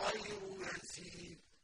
غَيْرُ